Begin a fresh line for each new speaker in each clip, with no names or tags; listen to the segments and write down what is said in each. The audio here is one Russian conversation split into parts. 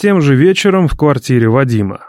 Тем же вечером в квартире Вадима.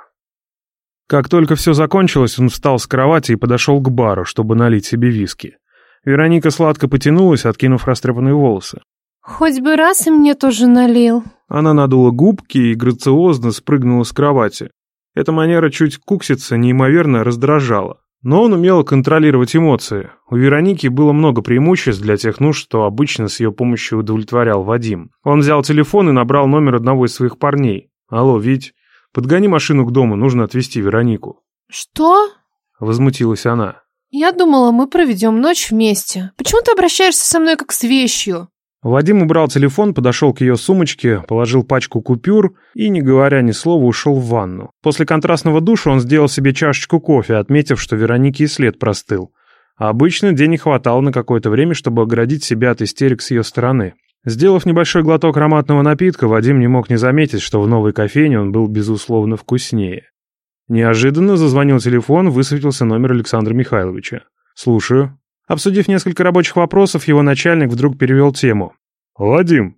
Как только все закончилось, он встал с кровати и подошел к бару, чтобы налить себе виски. Вероника сладко потянулась, откинув растрепанные волосы.
«Хоть бы раз и мне тоже налил».
Она надула губки и грациозно спрыгнула с кровати. Эта манера чуть кукситься неимоверно раздражала. Но он умел контролировать эмоции. У Вероники было много преимуществ для тех нужд, что обычно с ее помощью удовлетворял Вадим. Он взял телефон и набрал номер одного из своих парней. «Алло, Вить, подгони машину к дому, нужно отвезти Веронику».
«Что?»
— возмутилась она.
«Я думала, мы проведем ночь вместе. Почему ты обращаешься со мной как с вещью?»
Вадим убрал телефон, подошел к ее сумочке, положил пачку купюр и, не говоря ни слова, ушел в ванну. После контрастного душа он сделал себе чашечку кофе, отметив, что Веронике и след простыл. А обычно денег хватало на какое-то время, чтобы оградить себя от истерик с ее стороны. Сделав небольшой глоток ароматного напитка, Вадим не мог не заметить, что в новой кофейне он был, безусловно, вкуснее. Неожиданно зазвонил телефон, высветился номер Александра Михайловича. «Слушаю», Обсудив несколько рабочих вопросов, его начальник вдруг перевел тему.
«Вадим,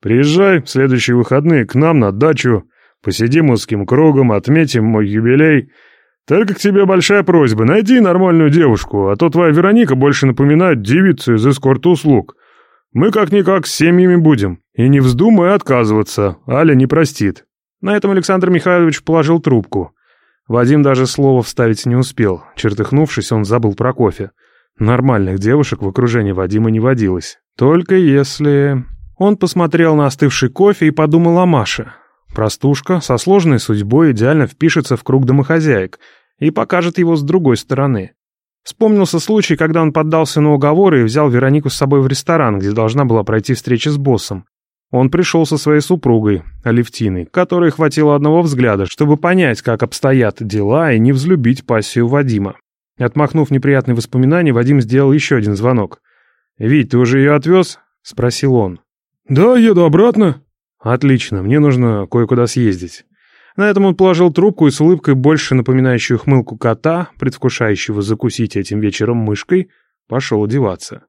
приезжай в следующие выходные к нам на дачу, посидим узким кругом, отметим мой юбилей. Только к тебе большая просьба, найди нормальную девушку, а то твоя Вероника больше напоминает девицу из эскорт-услуг. Мы как-никак с семьями будем, и не вздумай отказываться, Аля не простит».
На этом Александр Михайлович положил трубку. Вадим даже слова вставить не успел. Чертыхнувшись, он забыл про кофе. Нормальных девушек в окружении Вадима не водилось. Только если... Он посмотрел на остывший кофе и подумал о Маше. Простушка со сложной судьбой идеально впишется в круг домохозяек и покажет его с другой стороны. Вспомнился случай, когда он поддался на уговоры и взял Веронику с собой в ресторан, где должна была пройти встреча с боссом. Он пришел со своей супругой, Алевтиной, которой хватило одного взгляда, чтобы понять, как обстоят дела, и не взлюбить пассию Вадима. Отмахнув неприятные воспоминания, Вадим сделал еще один звонок. «Вить, ты уже ее отвез?» — спросил он.
«Да, еду обратно».
«Отлично, мне нужно кое-куда съездить». На этом он положил трубку и с улыбкой, больше напоминающую хмылку кота, предвкушающего закусить этим вечером мышкой, пошел одеваться.